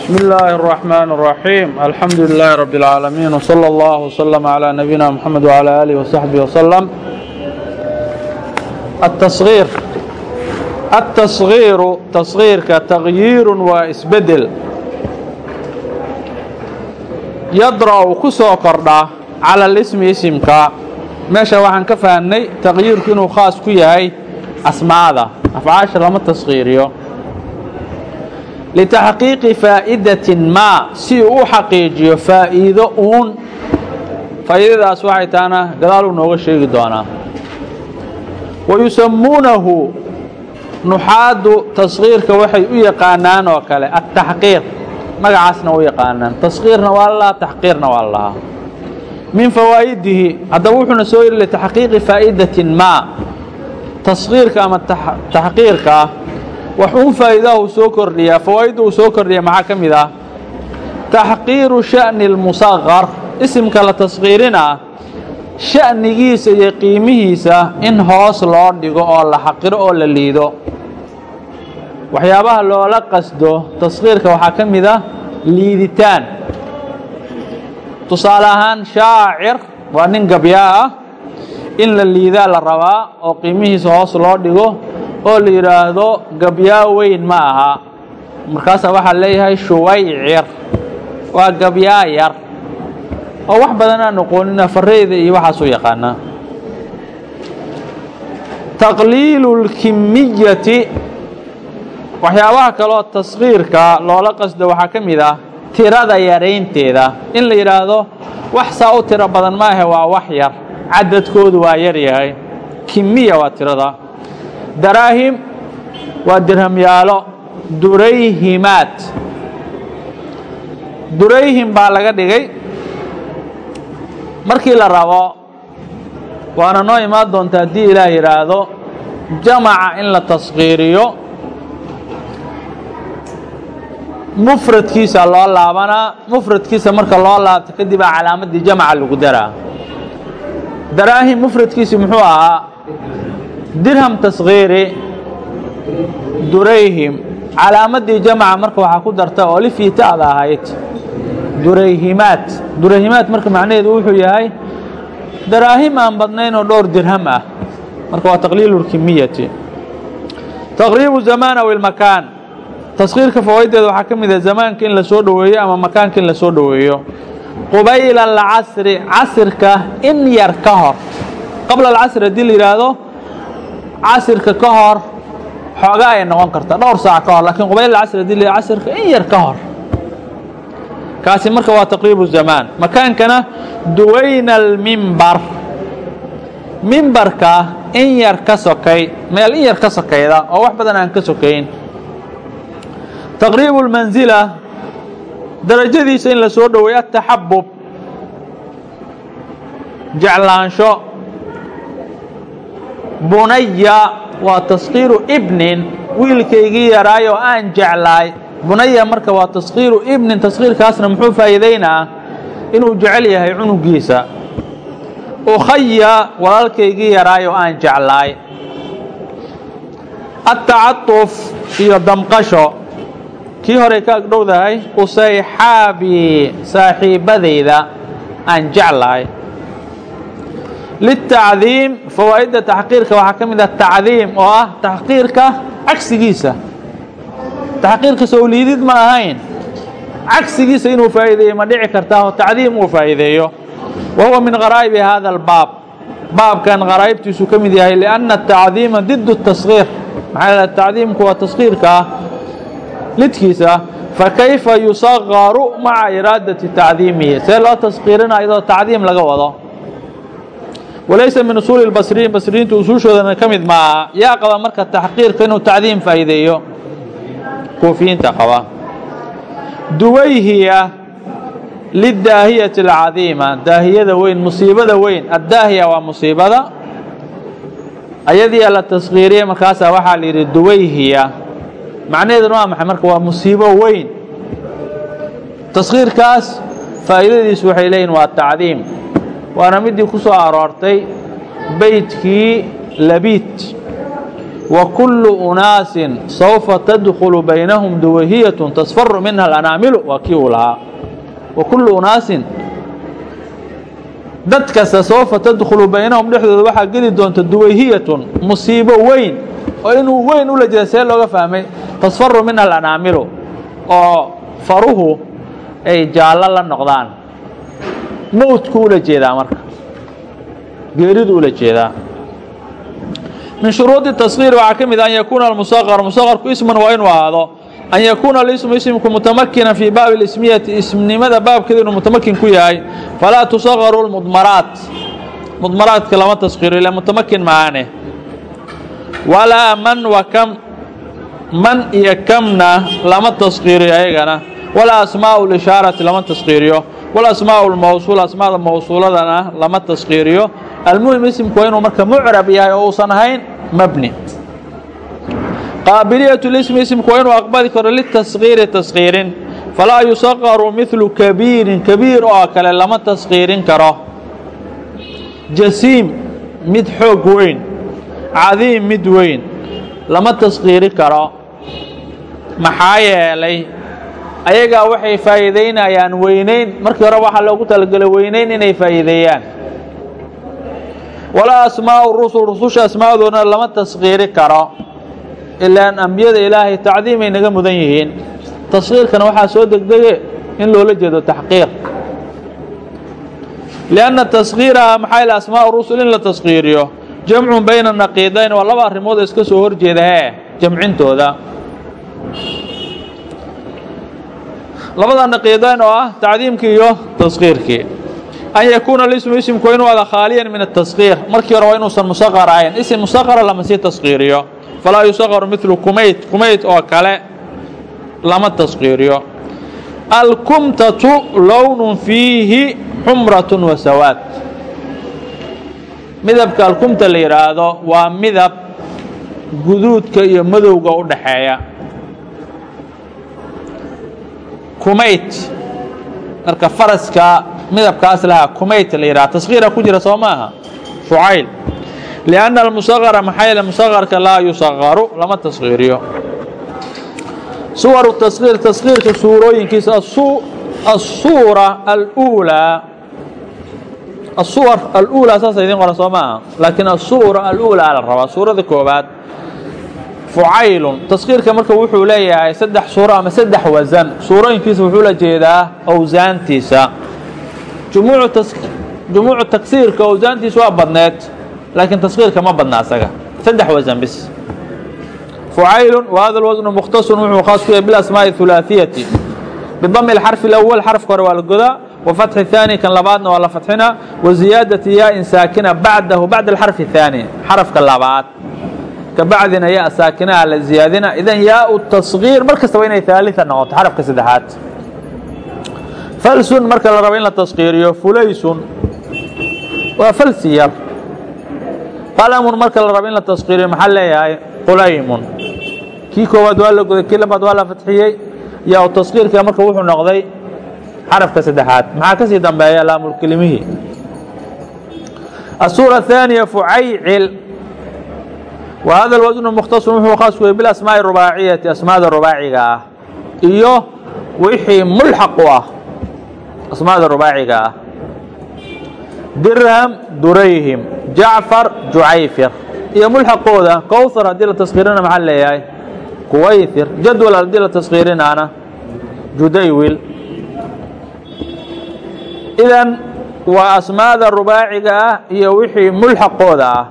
بسم الله الرحمن الرحيم الحمد لله رب العالمين وصلى الله وسلم على نبينا محمد وعلى آله وصحبه وسلم التصغير التصغير تصغيرك تغيير وإسبدل يدرأ كسو كردha على الاسم اسمka meesha waxaan ka fahnay تغyiirku inuu khaas ku yahay asmaada afعaaشha lama tasغiiriyo litaxqiiqi faa'idatin maa si uu u xaqiijiyo faa'iido uun. Faa'iidadaas waxay tahana gadaaluu nooga sheegi doonaa wa yusammuunahu nuxaadu tasqiirka waxay u yaqaanaan oo kale attaxqiiq magacaasna u yaqaanaan. Tasqiirna waa la lahaa taxqiirna waa la lahaa min fawaa'idihi haddaba wuxuuna soo yidhi litaxqiiqi faa'idatin maa tasqiirka ama taxqiirka wax uun faa'iidaha uu soo kordhiyaa fawaa'idda uu soo kordhiya maxaa ka mid ah? Taxqiiru sha'ni اlmusaqar isimka la tasqiirinaa sha'nigiisa iyo qiimihiisa in hoos loo dhigo oo la xaqiro oo la liido. Waxyaabaha loola qasdo tasqiirka waxaa ka mid ah liiditaan. Tusaale ahaan shaacir waa nin gabyaa ah. In la liidaa la rabaa oo qiimihiisa hoos loo dhigo oo la yidhaahdo gabyaa weyn ma aha. Markaasaa waxaa leeyahay shuwaycir waa gabyaa yar. Oo wax badan aan aqoonina fareyda iyo waxaas u yaqaanaa taqliilu اlkimiyati waxyaabaha kaloo tasqiirka loola qasdo waxaa ka mid ah tirada yaraynteeda in la yidhaahdo wax saa u tiro badan maahe waa wax yar. Cadadkoodu waa yar yahay kimiya waa tirada daraahim waa dirhamyaalo durayhimaat. Durayhim baa laga dhigay. Markii la rabo waana noo imaan doonta haddii ilaah yidhaahdo jamaca in la tasqiiriyo. Mufradkiisa loo laabanaa mufradkiisa marka loo laabto kadib aa calaamaddii jamaca lagu daraa. Daraahim mufradkiisi muxuu ahaa dirham tasgiiri durayhim. Calaamaddii jamca marka waxaa ku darta oo lifiitaada ahayd. Durayhimaat. Durayhimaat marka macnaheedu wuxuu yahay daraahim aan badnayn oo dhowr dirham ah. Marka waa taqliilu اlkimiyati taqriibu zamaan aw ilmakaan tasqiirka fawaaiddeeda waxaa ka mid ah zamaanka in la soo ama makaanka in la soo qubayla alcasri. Casirka in yar ka hor. Qabla alcasri haddii la yidhaahdo casirka ka hor xoogaa ay noqon karta. Dhowr saac ka hor lakiin qubayl casr haddii la casirka in yar ka hor. Kaasi marka waa taqriibu zamaan. Makaankana duwayna almimbar mimbarka in yar ka sokay meel in yar ka sokayda oo wax badan aan ka sokayn. Taqriibu اlmansila darajadiisa in la soo ataxabub jeclaansho bunaya waa taskiiru ibnin wiilkaygii yaraay oo aan jeclaay. Bunaya marka waa taskiiru ibnin taskiirkaasna muxuu faa'iidaynaa? Inuu jecel yahay cunugiisa. Ukhaya walaalkaygii yaraay oo aan jeclaay. Atacatuf iyo damqasho. Kii horey ka agdhowdahay usayxaabi saaxiibbadayda aan jeclahay litacdiim fawaa'idda taxqiirka waxaa ka mid ah tacdiim oo ah taxqiirka cagsigiisa taxqiirka sowliidid ma ahayn cagsigiisa inuu faa'iideeyo ma dhici kartaa oo tacdiim uu faa'iideeyo wa huwa min qaraa'ibi hada albaab baabkan qaraa'ibtiisu ka mid yahay lianna atacdiima did tasgiir maxaa yeele tacdiimku waa tasgiirka ah lidkiisa fakayfa yusagaru maca iraadati tacdiimihi see loo tasqiirina iyadoo tacdiim laga wado walaysa min usuuli اbasriyiin basriyiinta usuushoodana ka mid maaha yaa qaba marka taxqiirka inuu tacdiim faa'iideeyo. Kuufiyiinta qaba. Duwayhiya lidaahiyati اlcadiima daahiyada weyn musiibada weyn. Addaahiya waa musiibada. Ayadiia la taskiiriyey markaasaa waxaa la yidhi duwayhiya. Macnaheeduna waa maxay? Marka waa musiibo weyn. Taskiirkaas faa'iidadiisu waxay leeyihiin waa tacdiim waana midii ku soo aroortay beydkii labiid wa kullu unaasin saufa tadkhulu baynahum duwahiyatun tasfaru minha alanaamilu waa kii uu lahaa. Wa kullu unaasin dad kasta saufa tadkhulu baynahum dhexdooda waxaa geli doonta duwahiyatun musiibo weyn oo inuu weyn ula jeeda see looga fahmay tasfaru minha alanaamilu oo faruhu ay jaallo la noqdaan mowdku ula jeedaa marka. Geeridu ula jeedaa. Min shuruudi taskhiir waxaa ka mid a an yakuuna almusaqar musaqarku isman waa inuu ahaado. An yakuuna alismu ismku mutamakinan fii baabi اlismiyati ismnimada baabkeeda inuu mutamakin ku yahay. Falaa tusaqaru mudmaraat mudmaraadka lama taskhiiro ila mutamakin maahane walaa man wa kam. Man iyo kamna lama taskhiiriyo ayagana. Walaa asmaau lishaarati lama taskhiiriyo walasmaau lmawsuul asmaada mawsuuladana lama taskhiiriyo almuhim isimku waa inuu marka mucrab yahay oo uusan ahayn mabni. Qaabiliyat lismi isimku waa inuu aqbali karo litaskhiiri taskhiirin falaa yusaqaru midlu kabiirin kabiir oo kale lama taskhiirin karo. Jasiim mid xoog weyn. Cadiim mid weyn. Lama taskhiiri karo. Maxaa yeelay ayagaa waxay faa'iidaynayaan weynayn markii hore waxaa loogu talagelay weynayn inay faa'iideeyaan. Walaa asmaau rusul rususha asmaadoodana lama taskhiiri karo ilaan ambiyada ilaahay tacdiimay naga mudan yihiin. Taskhiirkana waxaa soo degdege in loola jeedo taxqiir. Lianna taskhiiraha maxaa ila asmaau rusul in la taskhiiriyo jamcun bayna naqiidayn waa laba arrimood oo iska soo horjeeda hee jamcintooda labada naqiidayn oo ah tacdiimkii iyo taskhiirkii an yakuuna lismu isimku inuu ada khaaliyan min ataskhiir markii hore waa inuusan musaqar ahayn. Isim musaqara lama sii taskhiiriyo falaa yusaqaru midlu kumayt. Kumayt oo kale lama taskhiiriyo alkumtatu lownun fiihi xumrat wa sawaad midabka alkumta la yidhaahdo waa midab guduudka iyo madowga u dhaxeeya kumayt marka faraska midabkaas lahaa kumayt la yidhaha taskhiira ku jira soo maaha? Fucayl lianna almusaqara maxaa yeele musaqarka laa yusaqaru lama taskhiiriyo suwaru taskhiir taskhiirka suurooyinkiisa asuura aluulaa asuwar aluulaa saasa idin qoran soo maaha. Laakiin asuura aluulaa la rabaa. Suurada koobaad fucaylun taskhiirka marka wuxuu leeyahay saddex suuro ama saddex wasan suurooyinkiisa wuxuu la jeedaa awsaantiisa jumuucu taksiirka awsaantiisa waa badneed laakiin taskhiirka ma badna asaga saddex wasan bis fucaylun wahada lwasnu mukhtasun wuxuu khaas ku yahay bilasmaaءi hulaaثiyati bidami اlxarfi اlأwal xarfka hore waa la godaa wafatxi الثaani kan labaadna waa la fatxina waziyaadati yaa-in saakina bacdahu bacda alxarfi الثaani xarafka labaad kabacdina yaa saakinaha la ziyaadina idan yaau taصgiir mar kastaba inay aalia noqoto xarafka saddexaad. Falsun marka la rabo in la taskiiriyo fulaysun waa falsi yar. Qalamun marka la rabo in la taskiiriyo maxaa leeyahay? Qulaymun. Kii koowaad waa la goday kii labaad waa la fatxiyey yaau taskiirka marka wuxuu noqday xarafka saddexaad. Maxaa ka sii dambeeya laamulkelimihi asuura aaniya fucaycil wa hada اlwasnu mukhtasun wuxuu khaas yahay bilasmaaءi rubaaciyati asmaada rubaaciga ah iyo wixii mulxaq u ah asmaada rubaaciga ah. Dirham durayhim jacfar jucayfir. Iyo mulxaqooda kowthar haddii la taskhiirina maxaa leeyahay? Kuwaythir. Jadwal haddii la taskhiirinaana judaywil. Idan waa asmaada rubaaciga ah iyo wixii mulxaqooda ah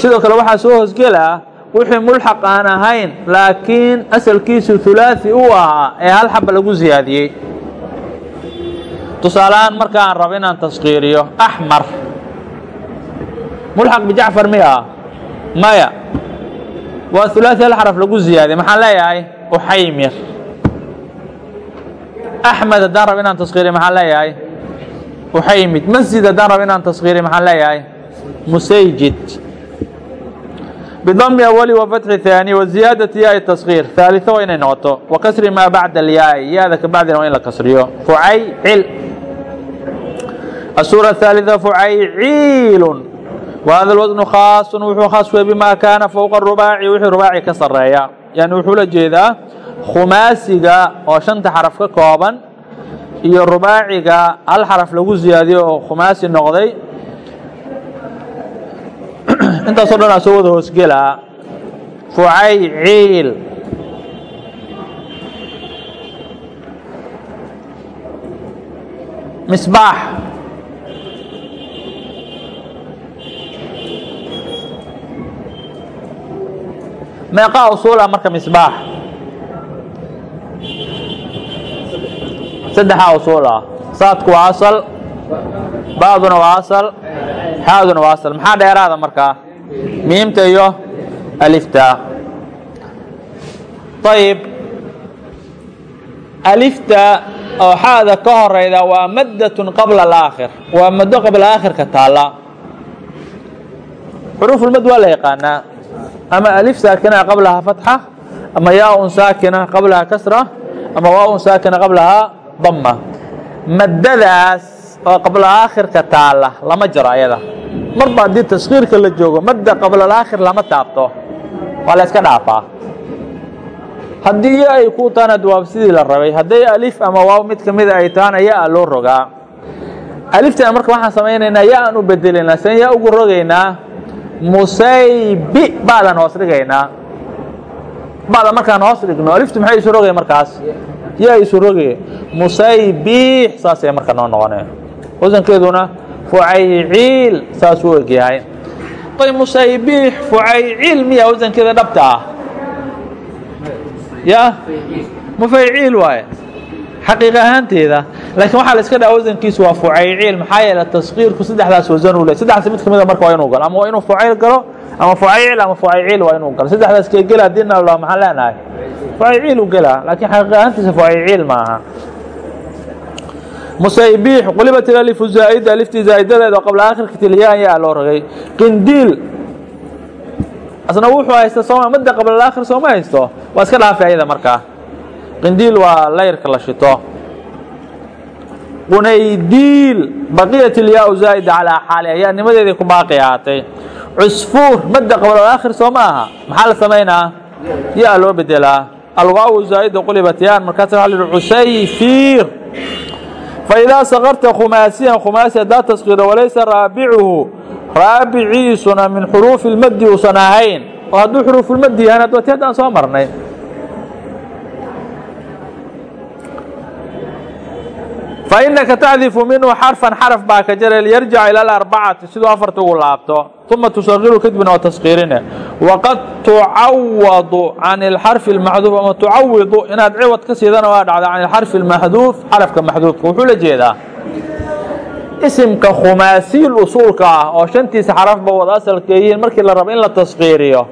sidoo kale waxaa soo hoosgelaa wixii mulxaq aan ahayn laakiin asalkiisu hulaaثi uu ahaa ee hal xaba lagu ziyaadiyey. Tusaaleahaan markaan rabo inaan taskhiiriyo axmar mulxaq bijacfar miya? Maya. Waa hulaaثi hal xaraf lagu ziyaadiyey maxaan leeyahay? Uxaymir axmed haddaan rabo inaan taskhiiriyo maxaan leeyahay? Uxaymid masjid haddaan rabo inaan taskhiiriyo maxaan leeyahay? Musayjid bdm أwli وفتxi ثaanي وزiyaadaةi yaai taskhiir ثaaliثa waa inay noqoto وakasri maa bacda اlyaai yaada ka bacdina waa in la kasriyo fucaycil الsuura الثaaliثة fucayciil wahada lwasnu khaasun wuxuu khaas wey bimaa kaana fowqa rubaaci wixii rubaaci ka sarreeya yani wuxuu la jeedaa khumaasiga oo shanta xaraf ka kooban iyo rubaaciga hal xaraf lagu ziyaadiyo oo khumaasi noqday intaasoo dhan aa soo wada hoosgelaa fucayciil misbaax. Meeqaa usuula marka misbaax. Saddexaa usuul ah saadku waa asal baaduna waa asal xaaduna waa asal. Maxaa dheeraada markaa miimta iyo alifta ayib alifta oo xaada ka horeyda waa maddatun qabla alaakhir waa maddo qabla aakhirka taalla xuruufulmad waa la yaqaanaa ama alif saakina qablaha fatxa ama yaa-un saakina qablaha kasra ama waa-un saakina qablaha dama maddadaas oo qabla aakhirka taalla lama jaro ayada marba haddii taskiirka la joogo madda qablalaakhir lama taabto. Waa la yska dhaafaa. Haddii ya ay ku taana waab sidii la rabay hadday alif ama waaw mid ka mida ay taana ya-a loo rogaa. Aliftan marka waxaan samaynaynaa ya-an u bedelaynaa sen yaa ugu rogaynaa musaybi ba'dan hoos dhigaynaa. Ba'da markaan hoos dhigno aliftu maxay isu rogay markaas? Yaa isu rogay musaybiix saasay marka noo noqonee. Wasankeeduna fucayciil saasuu egyahay. Ay musaybiix fucayciil miyaa wasankeeda dhabta ah. Ya? Mufayciil waaye. Xaqiiq ahaanteeda laakiin waxaa la iska dhaha wasankiisu waa fucayciil maxaa yeele taskiirku saddexdaas wasan u le saddexdaas mid kamida marka waa inuu galo ama waa inuu fucayl galo ama fucayciil ama fucayciil waa inuu galo. Saddexdaas kee gela haddii na la maxaan leenahay? Fucayciil u gelaa laakiin xaqiiq ahaantiisa fucayciil ma aha musaybiix qulibat ilalifu zaa'ida aliftii zaa'idadeeda qabla aakhirka tiliyaan yaa loo rogay qindiil asna wuxuu haysta sooma madda qabla alaakhir sooma haysto. Waa iska dhaafay ayada markaa qindiil waa layrka la shito. Qunaydiil baqiyat ilyaa zaa'ida calaa xaali ayaa nimadeedii ku baaqi ahaatay. Cusfuur madda qabla alaakhir soo ma aha. Maxaa la samaynaa yaa loo bedelaa. Alwaawu zaa'ida qulibat yaan markaas waxa la yihi cusayfiir faidaa sakarta khumaasiyan khumaasi haddaa taskiiro walaysa raabicuhu raabiciisuna min xuruufi lmaddi uusan ahayn oo hadduu xuruufulmaddi yahan ad wati haddaan soo marnay fainaka tacdifu minhu xarfan xaraf baa ka jara liyarjac ila alarbacati siduu afarta ugu laabto. Uma tusakiru kadibna waa taskiirine waqad tucawadu can ilxarfi اlmaxduuf ama tucawidu inaad ciwad ka siidana waa dhacda can ilxarfi اlmaxduuf xarafka maxduufka wuxuu la jeedaa isimka khumaasiil usuulka ah oo shantiisa xarafba wada asalka yihiin markii la rabo in la taskiiriyo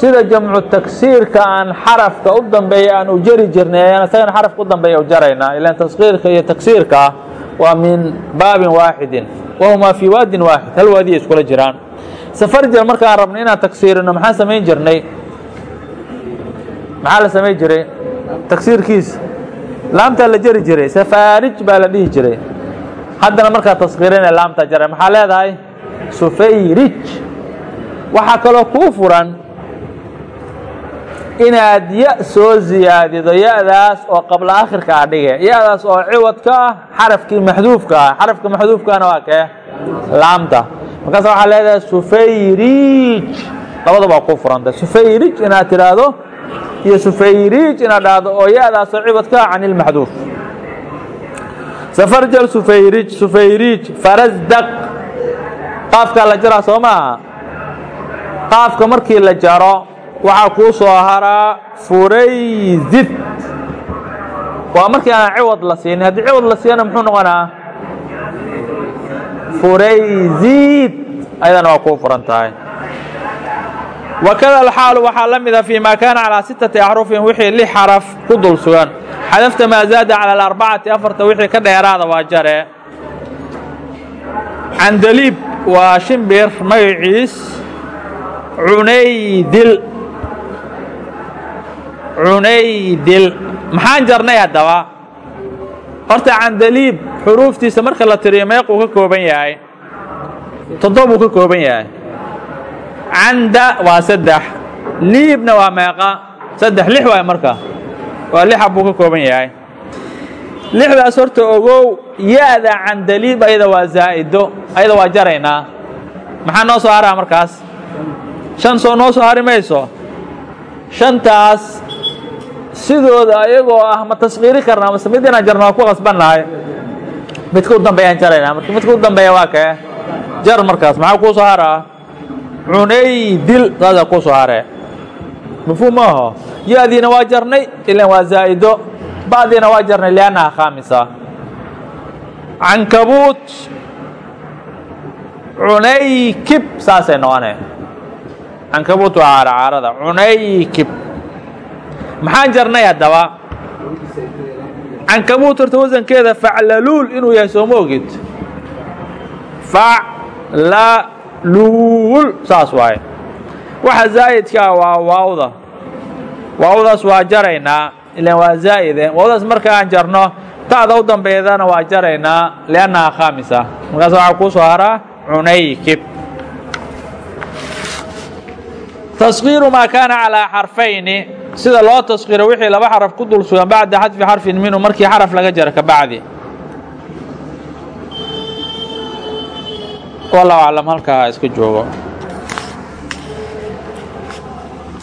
sida jamcu tagsiirka aan xarafka u dambeeya aan u jari jirnay ayaan isagana xarafka u dambeeya u jaraynaa ilaan taskiirka iyo tagsiirka waa min baabin waaxidin wahumaa fii waadin waaxid hal waadiya iskula jiraan. Safarjal markaan rabno inaan tagsiirino maxaan samayn jirnay? Maxaa la samayn jiray? Tagsiirkiisa laamtaa la jari jiray safaarij baa la dhihi jiray. Haddana markaa taskiirina laamtaa jaray maxaa leedahay? Sufayrij waxaa kaloo kuu furan inaad ya soo ziyaadido ya-daas oo qabla akhirka a dhige ya-daas oo ciwad ka ah xarafkii maxduufka ah. Xarafka maxduufkaana waa kee? Laamta. Markaas waxaa leedahay sufayrij labadaba waa kuu furanta sufayrij inaad tidhaahdo iyo sufayrij inaad dhahdo oo ya-daas oo ciwad ka ah can ilmaxduuf safarjal sufayrij sufayrij farasdaq qaafkaa la jaraa soo maaha? Qaafka markii la jaro waxaa kuu soo haraa furaydid waa markii aan ciwad la siinin. Haddii ciwad la siiyana muxuu noqonaa? Furaydid ayadana waa kuu furan tahay wakada alxaalu waxaa la mida fii ma kaana calaa sittati axrufin wixii lix xaraf ku dul sugan. Xadafta maa zaada cala alarbacati afarta wixii ka dheeraada waa jare. Candaliib waa shimbir magaciis cunaydil cunaydil. Maxaan jarnay haddaba? Horta candaliib xuruuftiisa marka la tiriyo meequu ka kooban yahay toddoba buu ka kooban yahay. Canda waa saddex liibna waa meeqa saddex lix waay marka. Waa lixa buu ka kooban yahay. Lixdaas horta ogow ya-da candaliib ayada waa zaa'ido ayada waa jaraynaa maxaa noo soo haraa markaas? Shan soo noo soo hari mayso? Shantaas sidooda ayagoo ah ma taskiiri karnaa mase mid inaan jarno waa ku qasbannahay midka u dambeeyaan jaraynaa marka midka u dambeeya waa kee. Jar markaas maxaa kuu soo haraa cunay dil saasaa kuu soo haree mafhuum maaho ya-diina waa jarnay ilan waa zaa'ido. Ba'diina waa jarnay liannaha khaamisa. Cankabuut cunaykib saasay noqonee. Cankabuut waa caaracaarada cunaykib maxaan jarnay haddaba cankabuut horta wasankeeda faclaluul inuu yahay sooma ogid faclaluul saas waaye. Waxa zaa'idkaa waa waawda. Waawdaas waa jaraynaa. Ilan waa zaa'ide waawdaas markaan jarno ta'da u dambeydana waa jaraynaa. Liannaha khaamisa. Markaas waxaa kuu soo haraa cunaykib taskiiru maa kaana calaa xarfayni sida loo taskiiro wixii laba xaraf ku dul sugan bacda xadfi xarfin minhu markii xaraf laga jaro ka bacdi. Wallahu aclam halkaa iska joogo